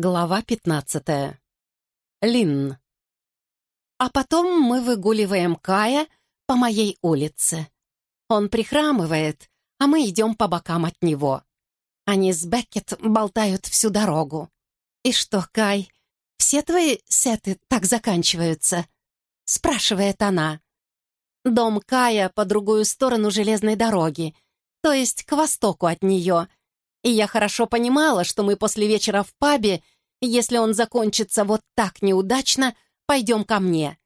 Глава пятнадцатая. Линн. А потом мы выгуливаем Кая по моей улице. Он прихрамывает, а мы идем по бокам от него. Они с Беккет болтают всю дорогу. «И что, Кай, все твои сеты так заканчиваются?» — спрашивает она. Дом Кая по другую сторону железной дороги, то есть к востоку от нее — и я хорошо понимала, что мы после вечера в пабе, если он закончится вот так неудачно, пойдем ко мне.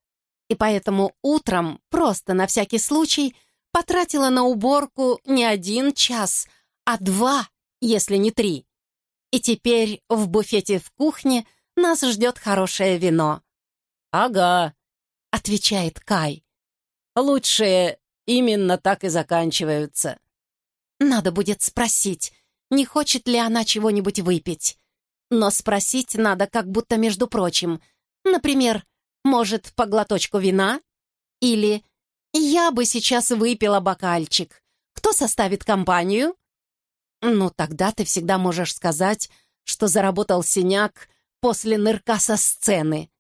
И поэтому утром, просто на всякий случай, потратила на уборку не один час, а два, если не три. И теперь в буфете в кухне нас ждет хорошее вино. «Ага», — отвечает Кай. «Лучшие именно так и заканчиваются». Надо будет спросить, не хочет ли она чего-нибудь выпить. Но спросить надо как будто между прочим. Например, может, по глоточку вина? Или «Я бы сейчас выпила бокальчик. Кто составит компанию?» Ну, тогда ты всегда можешь сказать, что заработал синяк после нырка со сцены.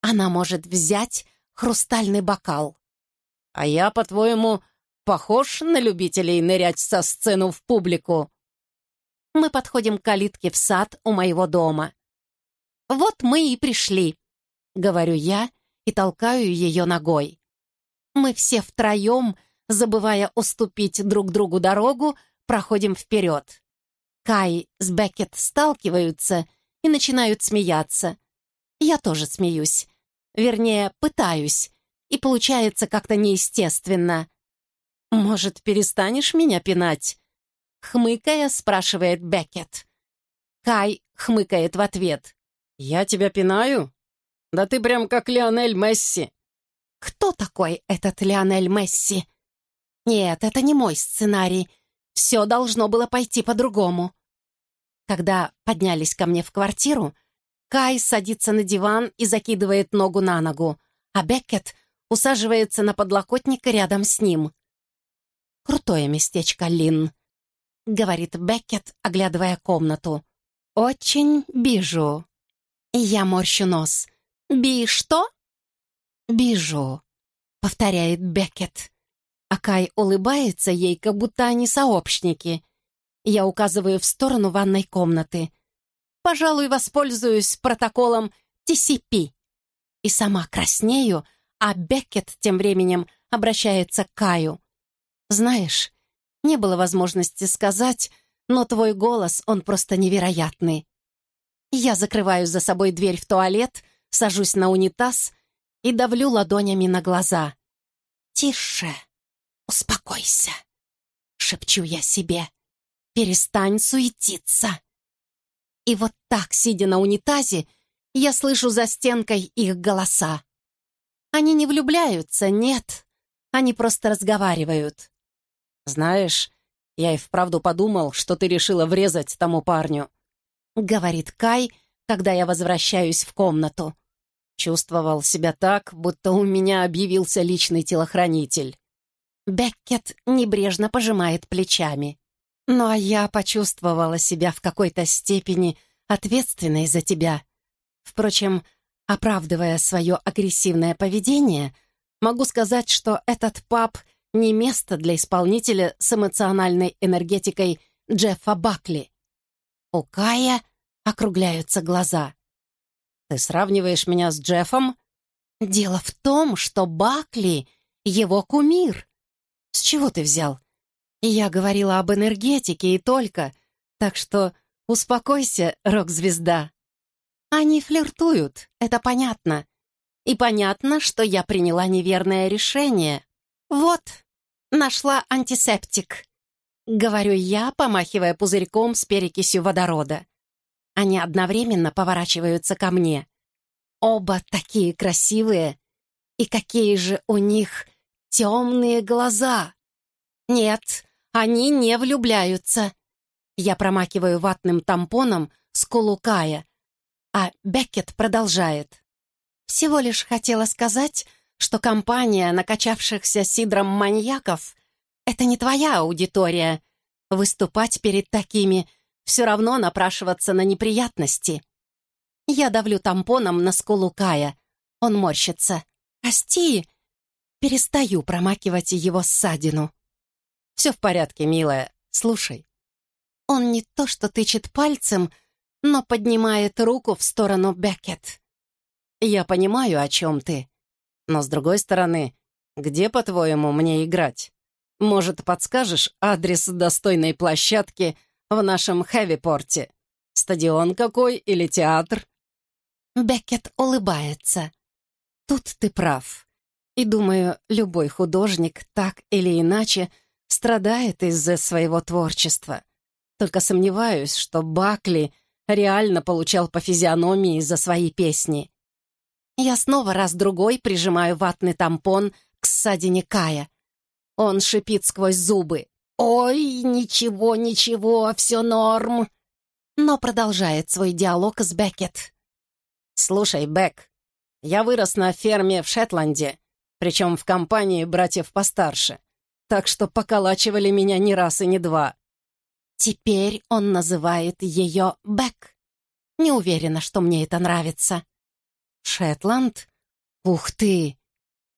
Она может взять хрустальный бокал. «А я, по-твоему, похож на любителей нырять со сцену в публику?» Мы подходим к калитке в сад у моего дома. «Вот мы и пришли», — говорю я и толкаю ее ногой. Мы все втроем, забывая уступить друг другу дорогу, проходим вперед. Кай с Беккет сталкиваются и начинают смеяться. Я тоже смеюсь. Вернее, пытаюсь. И получается как-то неестественно. «Может, перестанешь меня пинать?» Хмыкая, спрашивает Беккет. Кай хмыкает в ответ. «Я тебя пинаю? Да ты прям как Лионель Месси». «Кто такой этот Лионель Месси?» «Нет, это не мой сценарий. Все должно было пойти по-другому». Когда поднялись ко мне в квартиру, Кай садится на диван и закидывает ногу на ногу, а Беккет усаживается на подлокотник рядом с ним. «Крутое местечко, Лин», — говорит Беккет, оглядывая комнату. «Очень бижу». Я морщу нос. «Би что?» «Бижу», — повторяет Беккет. А Кай улыбается ей, как будто они сообщники. Я указываю в сторону ванной комнаты. «Пожалуй, воспользуюсь протоколом TCP». И сама краснею, а Беккет тем временем обращается к Каю. «Знаешь, не было возможности сказать, но твой голос, он просто невероятный. Я закрываю за собой дверь в туалет, сажусь на унитаз и давлю ладонями на глаза. «Тише, успокойся», — шепчу я себе. «Перестань суетиться». И вот так, сидя на унитазе, я слышу за стенкой их голоса. Они не влюбляются, нет, они просто разговаривают. «Знаешь, я и вправду подумал, что ты решила врезать тому парню», — говорит Кай, когда я возвращаюсь в комнату. Чувствовал себя так, будто у меня объявился личный телохранитель. Беккет небрежно пожимает плечами. Ну а я почувствовала себя в какой-то степени ответственной за тебя. Впрочем, оправдывая свое агрессивное поведение, могу сказать, что этот пап не место для исполнителя с эмоциональной энергетикой Джеффа Бакли. У Кая округляются глаза. «Ты сравниваешь меня с Джеффом?» «Дело в том, что Бакли — его кумир». «С чего ты взял?» «Я говорила об энергетике и только, так что успокойся, рок-звезда». Они флиртуют, это понятно. И понятно, что я приняла неверное решение. Вот, нашла антисептик», — говорю я, помахивая пузырьком с перекисью водорода. Они одновременно поворачиваются ко мне. Оба такие красивые. И какие же у них темные глаза. Нет, они не влюбляются. Я промакиваю ватным тампоном скулу Кая, а Беккет продолжает. Всего лишь хотела сказать, что компания накачавшихся сидром маньяков — это не твоя аудитория. Выступать перед такими — все равно напрашиваться на неприятности. Я давлю тампоном на скулу Кая. Он морщится. «Прости!» Перестаю промакивать его ссадину. «Все в порядке, милая. Слушай». Он не то что тычет пальцем, но поднимает руку в сторону Беккет. «Я понимаю, о чем ты. Но, с другой стороны, где, по-твоему, мне играть? Может, подскажешь адрес достойной площадки в нашем Хэвипорте? Стадион какой или театр?» Беккет улыбается. «Тут ты прав. И думаю, любой художник так или иначе страдает из-за своего творчества. Только сомневаюсь, что Бакли реально получал по физиономии за свои песни. Я снова раз-другой прижимаю ватный тампон к ссадине Кая. Он шипит сквозь зубы. «Ой, ничего, ничего, все норм!» Но продолжает свой диалог с Беккет. «Слушай, Бек, я вырос на ферме в Шетланде, причем в компании братьев постарше, так что поколачивали меня не раз и не два. Теперь он называет ее Бек. Не уверена, что мне это нравится. Шетланд? Ух ты!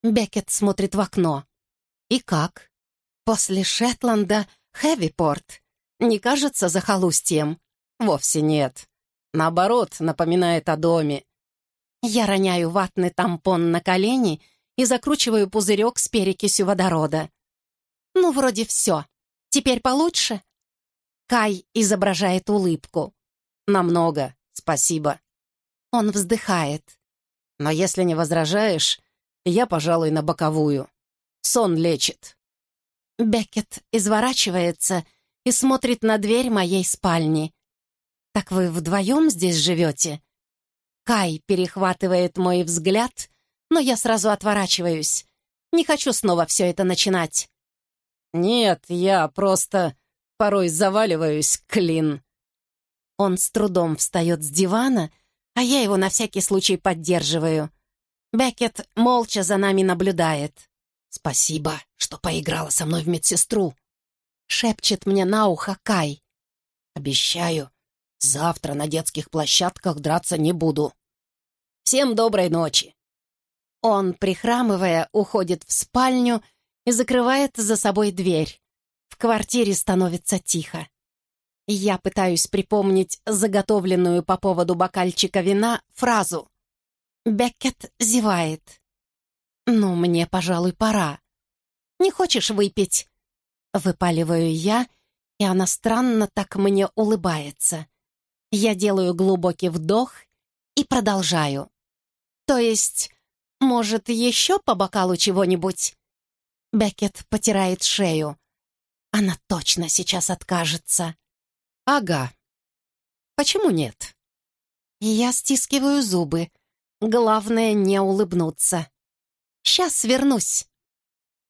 Бекет смотрит в окно. И как? После Шетланда Хэвипорт. Не кажется захолустьем? Вовсе нет. Наоборот, напоминает о доме. Я роняю ватный тампон на колени и закручиваю пузырек с перекисью водорода. Ну, вроде все. Теперь получше? Кай изображает улыбку. «Намного, спасибо». Он вздыхает. «Но если не возражаешь, я, пожалуй, на боковую. Сон лечит». Беккет изворачивается и смотрит на дверь моей спальни. «Так вы вдвоем здесь живете?» Кай перехватывает мой взгляд, но я сразу отворачиваюсь. Не хочу снова все это начинать. «Нет, я просто...» Порой заваливаюсь, Клин. Он с трудом встает с дивана, а я его на всякий случай поддерживаю. Беккет молча за нами наблюдает. «Спасибо, что поиграла со мной в медсестру», — шепчет мне на ухо Кай. «Обещаю, завтра на детских площадках драться не буду. Всем доброй ночи». Он, прихрамывая, уходит в спальню и закрывает за собой дверь. В квартире становится тихо. Я пытаюсь припомнить заготовленную по поводу бокальчика вина фразу. Беккет зевает. «Ну, мне, пожалуй, пора. Не хочешь выпить?» Выпаливаю я, и она странно так мне улыбается. Я делаю глубокий вдох и продолжаю. «То есть, может, еще по бокалу чего-нибудь?» Беккет потирает шею. Она точно сейчас откажется. Ага. Почему нет? Я стискиваю зубы. Главное не улыбнуться. Сейчас вернусь.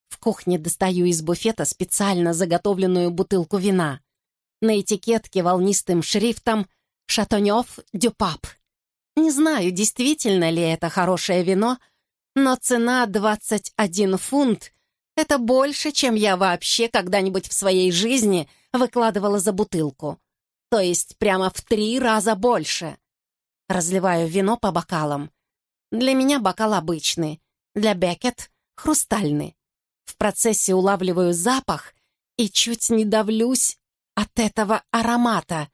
В кухне достаю из буфета специально заготовленную бутылку вина. На этикетке волнистым шрифтом «Шатонёв Дюпап». Не знаю, действительно ли это хорошее вино, но цена 21 фунт это больше, чем я вообще когда-нибудь в своей жизни выкладывала за бутылку. То есть прямо в три раза больше. Разливаю вино по бокалам. Для меня бокал обычный, для Беккет — хрустальный. В процессе улавливаю запах и чуть не давлюсь от этого аромата.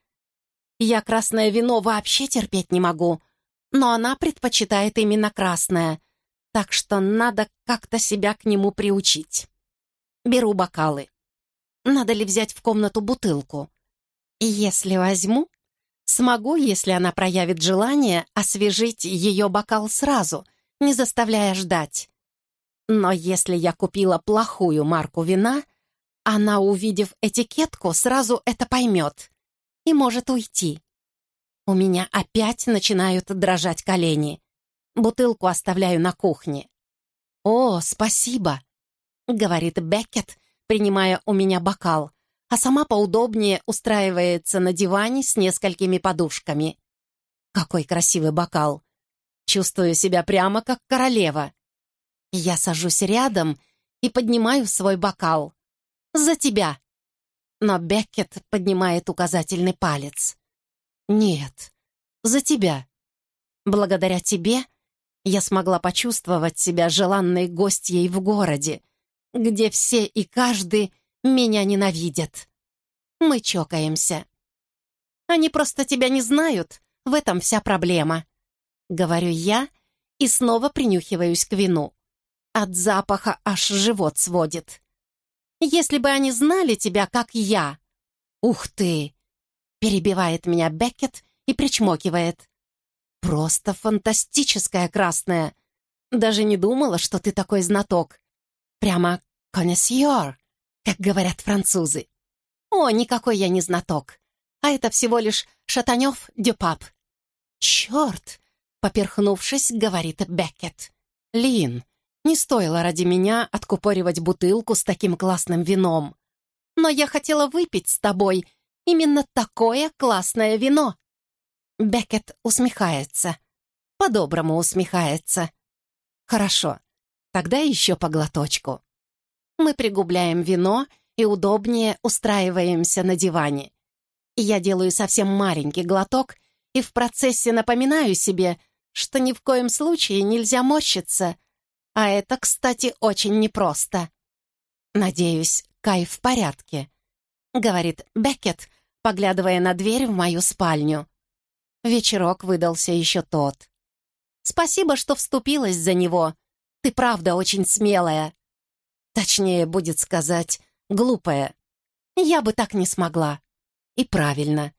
Я красное вино вообще терпеть не могу, но она предпочитает именно красное — так что надо как-то себя к нему приучить. Беру бокалы. Надо ли взять в комнату бутылку? Если возьму, смогу, если она проявит желание, освежить ее бокал сразу, не заставляя ждать. Но если я купила плохую марку вина, она, увидев этикетку, сразу это поймет и может уйти. У меня опять начинают дрожать колени. Бутылку оставляю на кухне. «О, спасибо», — говорит Беккет, принимая у меня бокал, а сама поудобнее устраивается на диване с несколькими подушками. Какой красивый бокал. Чувствую себя прямо как королева. Я сажусь рядом и поднимаю свой бокал. «За тебя!» Но Беккет поднимает указательный палец. «Нет, за тебя!» Благодаря тебе я смогла почувствовать себя желанной гостьей в городе, где все и каждый меня ненавидят. Мы чокаемся. Они просто тебя не знают, в этом вся проблема. Говорю я и снова принюхиваюсь к вину. От запаха аж живот сводит. Если бы они знали тебя, как я... Ух ты! Перебивает меня Беккет и причмокивает. Просто фантастическая красная. Даже не думала, что ты такой знаток. Прямо конесьор, как говорят французы. О, никакой я не знаток. А это всего лишь шатанев дюпап. Черт! Поперхнувшись, говорит Беккет. Лин, не стоило ради меня откупоривать бутылку с таким классным вином. Но я хотела выпить с тобой именно такое классное вино. Беккет усмехается. По-доброму усмехается. Хорошо, тогда еще по глоточку. Мы пригубляем вино и удобнее устраиваемся на диване. Я делаю совсем маленький глоток и в процессе напоминаю себе, что ни в коем случае нельзя морщиться. А это, кстати, очень непросто. «Надеюсь, Кай в порядке», — говорит Беккет, поглядывая на дверь в мою спальню. Вечерок выдался еще тот. «Спасибо, что вступилась за него. Ты правда очень смелая». Точнее, будет сказать, глупая. Я бы так не смогла. И правильно.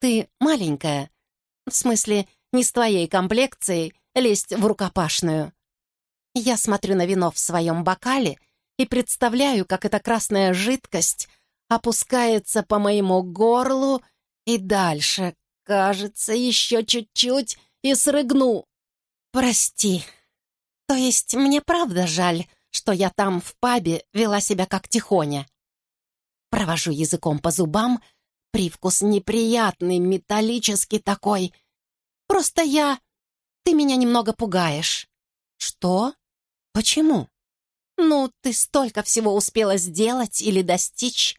Ты маленькая. В смысле, не с твоей комплекцией лезть в рукопашную. Я смотрю на вино в своем бокале и представляю, как эта красная жидкость опускается по моему горлу и дальше, Кажется, еще чуть-чуть и срыгну. Прости. То есть мне правда жаль, что я там в пабе вела себя как тихоня. Провожу языком по зубам, привкус неприятный, металлический такой. Просто я... Ты меня немного пугаешь. Что? Почему? Ну, ты столько всего успела сделать или достичь,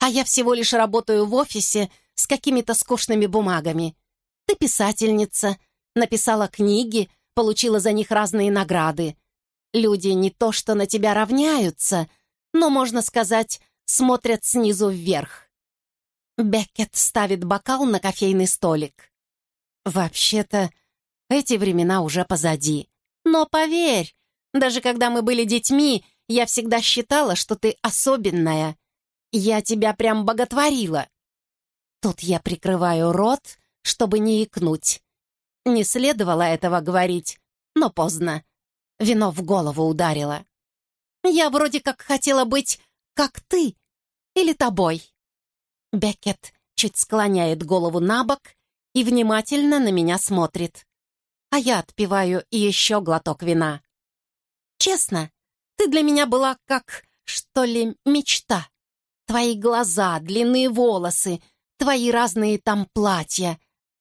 а я всего лишь работаю в офисе с какими-то скучными бумагами. Ты писательница, написала книги, получила за них разные награды. Люди не то что на тебя равняются, но, можно сказать, смотрят снизу вверх. Беккет ставит бокал на кофейный столик. Вообще-то, эти времена уже позади. Но поверь, даже когда мы были детьми, я всегда считала, что ты особенная. Я тебя прям боготворила. Тут я прикрываю рот, чтобы не икнуть. Не следовало этого говорить, но поздно. Вино в голову ударило. Я вроде как хотела быть как ты или тобой. Беккет чуть склоняет голову на бок и внимательно на меня смотрит. А я отпиваю еще глоток вина. Честно, ты для меня была как, что ли, мечта. Твои глаза, длинные волосы, твои разные там платья.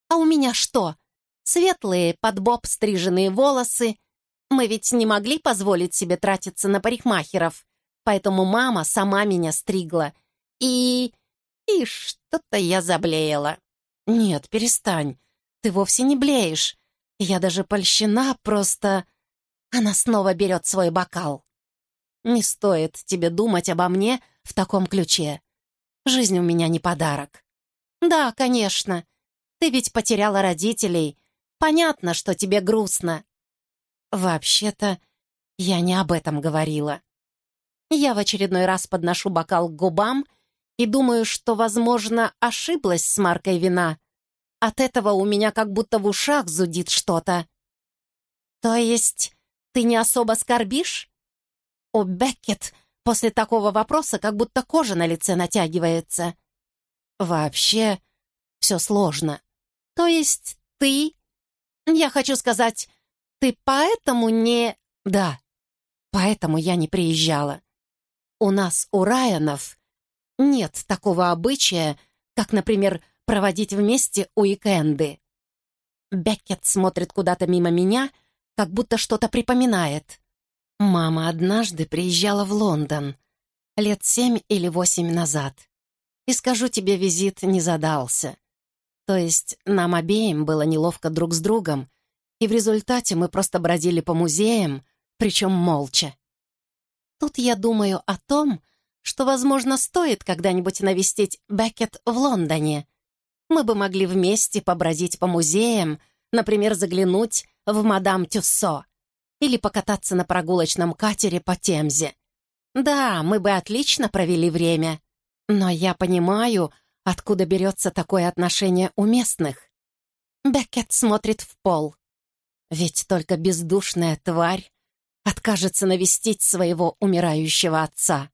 А у меня что? Светлые, под боб стриженные волосы. Мы ведь не могли позволить себе тратиться на парикмахеров, поэтому мама сама меня стригла. И... и что-то я заблеяла. Нет, перестань. Ты вовсе не блеешь. Я даже польщена, просто... Она снова берет свой бокал. Не стоит тебе думать обо мне в таком ключе. Жизнь у меня не подарок. «Да, конечно. Ты ведь потеряла родителей. Понятно, что тебе грустно». «Вообще-то, я не об этом говорила. Я в очередной раз подношу бокал к губам и думаю, что, возможно, ошиблась с маркой вина. От этого у меня как будто в ушах зудит что-то. То есть ты не особо скорбишь? У Беккет после такого вопроса как будто кожа на лице натягивается. Вообще, все сложно. То есть ты... Я хочу сказать, ты поэтому не... Да, поэтому я не приезжала. У нас, у Райанов, нет такого обычая, как, например, проводить вместе уикенды. Беккет смотрит куда-то мимо меня, как будто что-то припоминает. Мама однажды приезжала в Лондон, лет семь или восемь назад. И скажу тебе, визит не задался. То есть нам обеим было неловко друг с другом, И в результате мы просто бродили по музеям, причем молча. Тут я думаю о том, что, возможно, стоит когда-нибудь навестить Беккет в Лондоне. Мы бы могли вместе побродить по музеям, например, заглянуть в Мадам Тюссо или покататься на прогулочном катере по Темзе. Да, мы бы отлично провели время, но я понимаю, откуда берется такое отношение у местных. Беккет смотрит в пол. Ведь только бездушная тварь откажется навестить своего умирающего отца.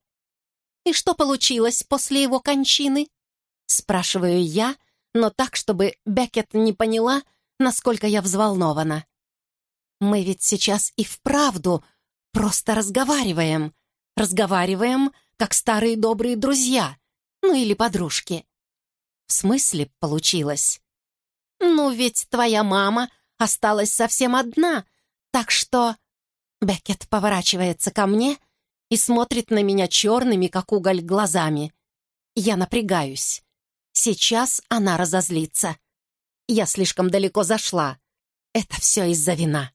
«И что получилось после его кончины?» Спрашиваю я, но так, чтобы Беккет не поняла, насколько я взволнована. «Мы ведь сейчас и вправду просто разговариваем. Разговариваем, как старые добрые друзья, ну или подружки». «В смысле получилось?» «Ну, ведь твоя мама осталась совсем одна, так что...» Беккет поворачивается ко мне и смотрит на меня черными, как уголь, глазами. Я напрягаюсь. Сейчас она разозлится. Я слишком далеко зашла. Это все из-за вина.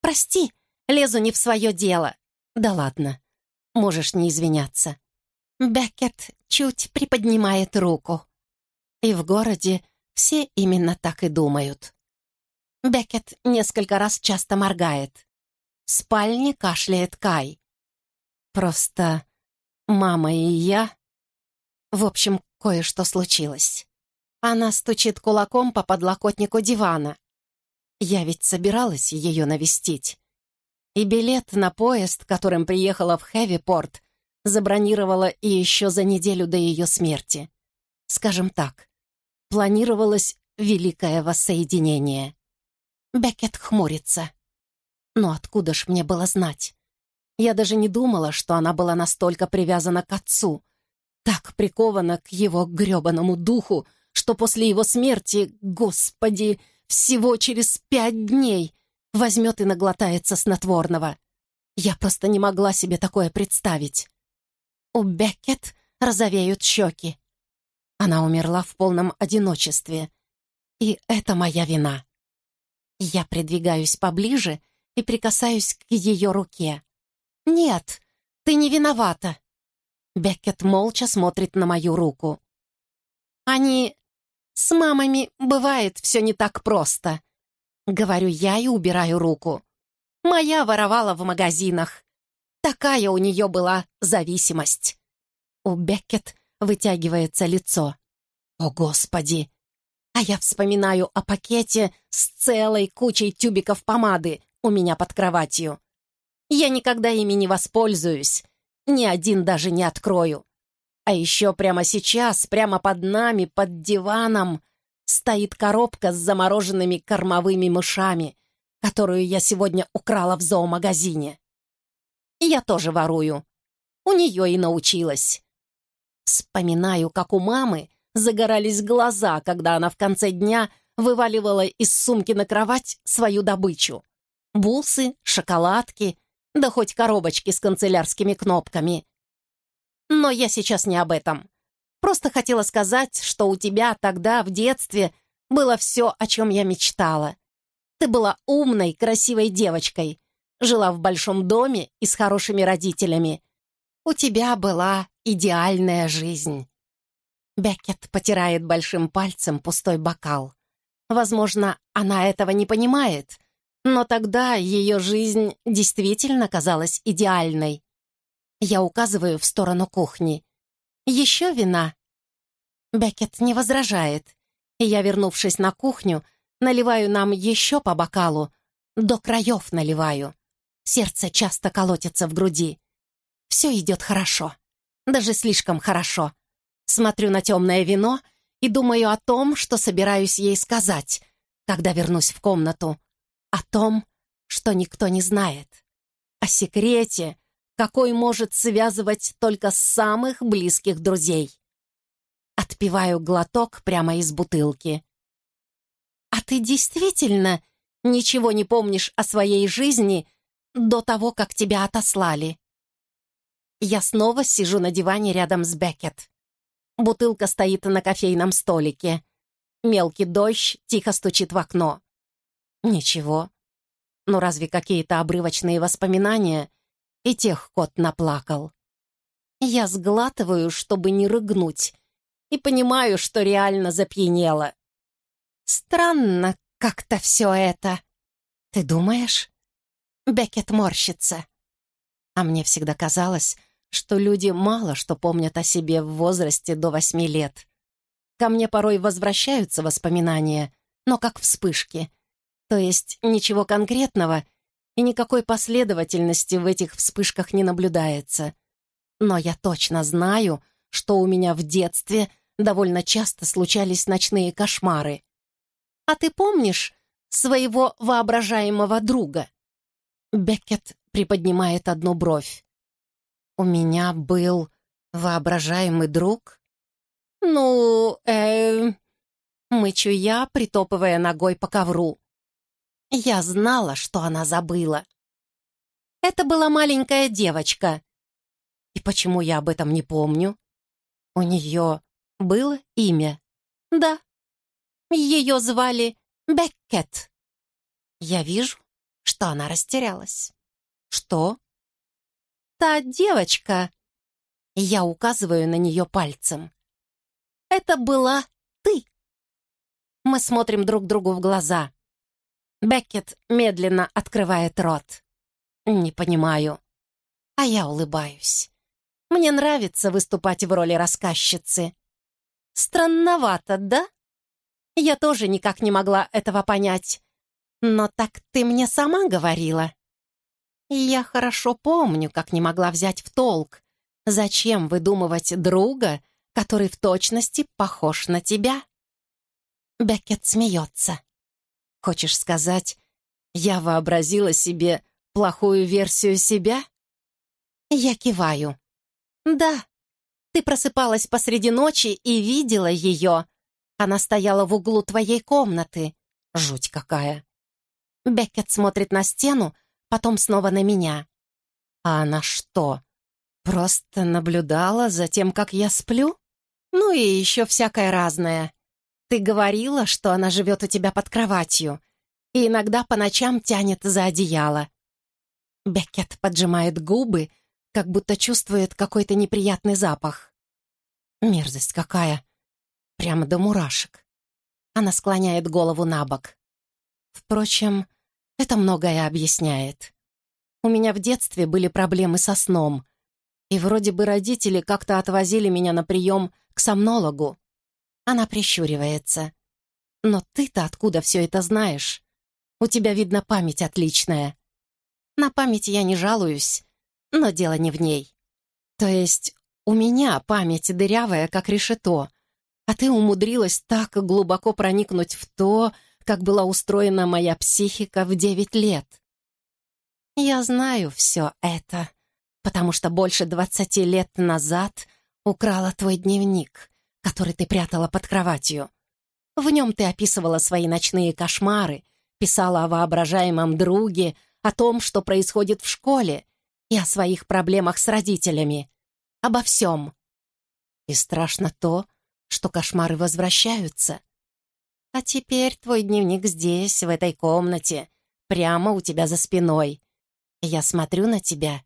Прости, лезу не в свое дело. Да ладно, можешь не извиняться. Беккет чуть приподнимает руку. И в городе все именно так и думают. Беккет несколько раз часто моргает. В спальне кашляет Кай. Просто мама и я... В общем, кое-что случилось. Она стучит кулаком по подлокотнику дивана. Я ведь собиралась ее навестить. И билет на поезд, которым приехала в Хэвипорт, забронировала и еще за неделю до ее смерти. Скажем так, планировалось великое воссоединение. Беккет хмурится. Но откуда ж мне было знать? Я даже не думала, что она была настолько привязана к отцу, так прикована к его грёбаному духу, что после его смерти, господи, всего через пять дней возьмет и наглотается снотворного. Я просто не могла себе такое представить. У Беккет розовеют щеки. Она умерла в полном одиночестве. И это моя вина. Я придвигаюсь поближе и прикасаюсь к ее руке. «Нет, ты не виновата!» Беккет молча смотрит на мою руку. «Они... с мамами бывает все не так просто», — говорю я и убираю руку. «Моя воровала в магазинах. Такая у нее была зависимость». У Беккет вытягивается лицо. «О, Господи! А я вспоминаю о пакете с целой кучей тюбиков помады у меня под кроватью. Я никогда ими не воспользуюсь, ни один даже не открою. А еще прямо сейчас, прямо под нами, под диваном, стоит коробка с замороженными кормовыми мышами, которую я сегодня украла в зоомагазине. Я тоже ворую. У нее и научилась. Вспоминаю, как у мамы загорались глаза, когда она в конце дня вываливала из сумки на кровать свою добычу. Бусы, шоколадки, да хоть коробочки с канцелярскими кнопками. Но я сейчас не об этом. Просто хотела сказать, что у тебя тогда, в детстве, было все, о чем я мечтала. Ты была умной, красивой девочкой, жила в большом доме и с хорошими родителями. У тебя была идеальная жизнь. Беккет потирает большим пальцем пустой бокал. Возможно, она этого не понимает, но тогда ее жизнь действительно казалась идеальной. Я указываю в сторону кухни. «Еще вина?» Беккет не возражает, и я, вернувшись на кухню, наливаю нам еще по бокалу, до краев наливаю. Сердце часто колотится в груди. Все идет хорошо, даже слишком хорошо. Смотрю на темное вино и думаю о том, что собираюсь ей сказать, когда вернусь в комнату. О том, что никто не знает. О секрете, какой может связывать только самых близких друзей. Отпиваю глоток прямо из бутылки. «А ты действительно ничего не помнишь о своей жизни до того, как тебя отослали?» Я снова сижу на диване рядом с Беккет. Бутылка стоит на кофейном столике. Мелкий дождь тихо стучит в окно. Ничего. Ну разве какие-то обрывочные воспоминания? И тех кот наплакал. Я сглатываю, чтобы не рыгнуть, и понимаю, что реально запьянела. Странно как-то все это. Ты думаешь? Беккет морщится. А мне всегда казалось, что люди мало что помнят о себе в возрасте до восьми лет. Ко мне порой возвращаются воспоминания, но как вспышки. То есть ничего конкретного и никакой последовательности в этих вспышках не наблюдается. Но я точно знаю, что у меня в детстве довольно часто случались ночные кошмары. А ты помнишь своего воображаемого друга? Беккет приподнимает одну бровь. У меня был воображаемый друг? Ну, э... Мычу я, притопывая ногой по ковру. Я знала, что она забыла. Это была маленькая девочка. И почему я об этом не помню? У нее было имя. Да. Ее звали Беккет. Я вижу, что она растерялась. Что? Та девочка. Я указываю на нее пальцем. Это была ты. Мы смотрим друг другу в глаза. Беккет медленно открывает рот. Не понимаю. А я улыбаюсь. Мне нравится выступать в роли рассказчицы. Странновато, да? Я тоже никак не могла этого понять. Но так ты мне сама говорила. Я хорошо помню, как не могла взять в толк. Зачем выдумывать друга, который в точности похож на тебя? Беккет смеется. Хочешь сказать, я вообразила себе плохую версию себя? Я киваю. Да, ты просыпалась посреди ночи и видела ее. Она стояла в углу твоей комнаты. Жуть какая. Беккет смотрит на стену, потом снова на меня. А она что, просто наблюдала за тем, как я сплю? Ну и еще всякое разное. Ты говорила, что она живет у тебя под кроватью и иногда по ночам тянет за одеяло. Беккет поджимает губы, как будто чувствует какой-то неприятный запах. Мерзость какая! Прямо до мурашек. Она склоняет голову на бок. Впрочем, это многое объясняет. У меня в детстве были проблемы со сном, и вроде бы родители как-то отвозили меня на прием к сомнологу. Она прищуривается. «Но ты-то откуда все это знаешь? У тебя, видно, память отличная». На память я не жалуюсь, но дело не в ней. То есть у меня память дырявая, как решето, а ты умудрилась так глубоко проникнуть в то, как была устроена моя психика в девять лет. Я знаю все это, потому что больше двадцати лет назад украла твой дневник, который ты прятала под кроватью. В нем ты описывала свои ночные кошмары, писала о воображаемом друге, о том, что происходит в школе, и о своих проблемах с родителями. Обо всем. И страшно то, что кошмары возвращаются. А теперь твой дневник здесь, в этой комнате, прямо у тебя за спиной. Я смотрю на тебя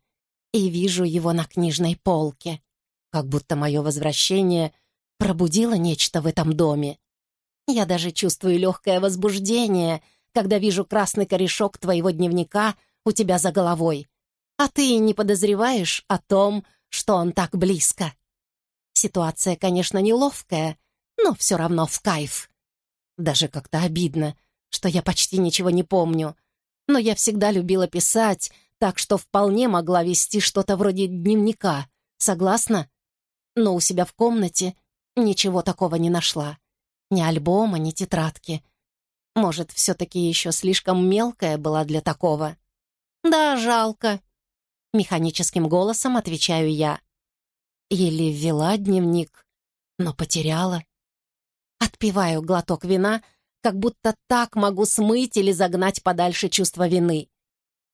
и вижу его на книжной полке, как будто мое возвращение пробудило нечто в этом доме. Я даже чувствую легкое возбуждение, когда вижу красный корешок твоего дневника у тебя за головой, а ты не подозреваешь о том, что он так близко. Ситуация, конечно, неловкая, но все равно в кайф. Даже как-то обидно, что я почти ничего не помню. Но я всегда любила писать, так что вполне могла вести что-то вроде дневника. Согласна? Но у себя в комнате ничего такого не нашла. Ни альбома, ни тетрадки. Может, все-таки еще слишком мелкая была для такого? Да, жалко. Механическим голосом отвечаю я. Или ввела дневник, но потеряла. Отпиваю глоток вина, как будто так могу смыть или загнать подальше чувство вины.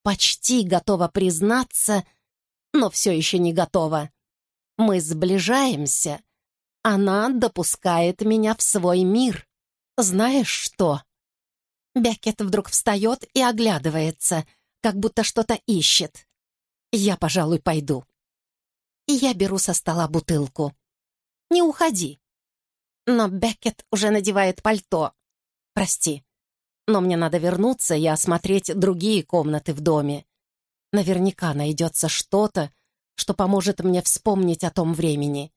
Почти готова признаться, но все еще не готова. Мы сближаемся. Она допускает меня в свой мир. Знаешь что? Беккет вдруг встает и оглядывается, как будто что-то ищет. Я, пожалуй, пойду. Я беру со стола бутылку. Не уходи. Но Беккет уже надевает пальто. Прости. Но мне надо вернуться и осмотреть другие комнаты в доме. Наверняка найдется что-то, что поможет мне вспомнить о том времени.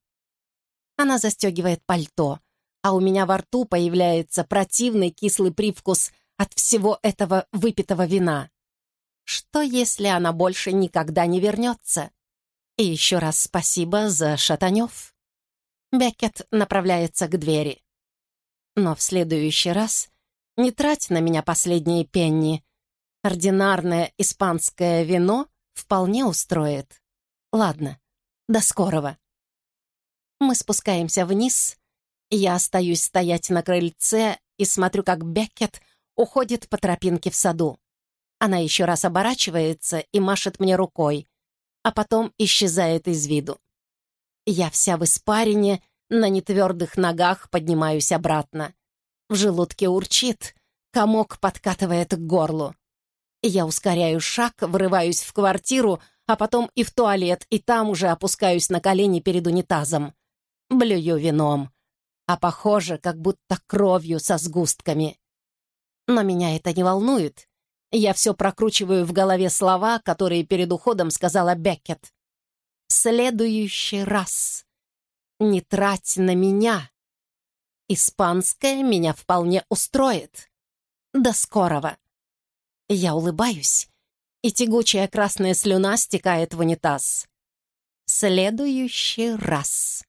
Она застегивает пальто, а у меня во рту появляется противный кислый привкус от всего этого выпитого вина. Что, если она больше никогда не вернется? И еще раз спасибо за Шатанев. Беккет направляется к двери. Но в следующий раз не трать на меня последние пенни. Ординарное испанское вино вполне устроит. Ладно, до скорого. Мы спускаемся вниз. Я остаюсь стоять на крыльце и смотрю, как Беккет уходит по тропинке в саду. Она еще раз оборачивается и машет мне рукой, а потом исчезает из виду. Я вся в испарине, на нетвердых ногах поднимаюсь обратно. В желудке урчит, комок подкатывает к горлу. Я ускоряю шаг, врываюсь в квартиру, а потом и в туалет, и там уже опускаюсь на колени перед унитазом. Блюю вином, а похоже, как будто кровью со сгустками. Но меня это не волнует. Я все прокручиваю в голове слова, которые перед уходом сказала Беккет. «В следующий раз не трать на меня. Испанское меня вполне устроит. До скорого». Я улыбаюсь, и тягучая красная слюна стекает в унитаз. «Следующий раз».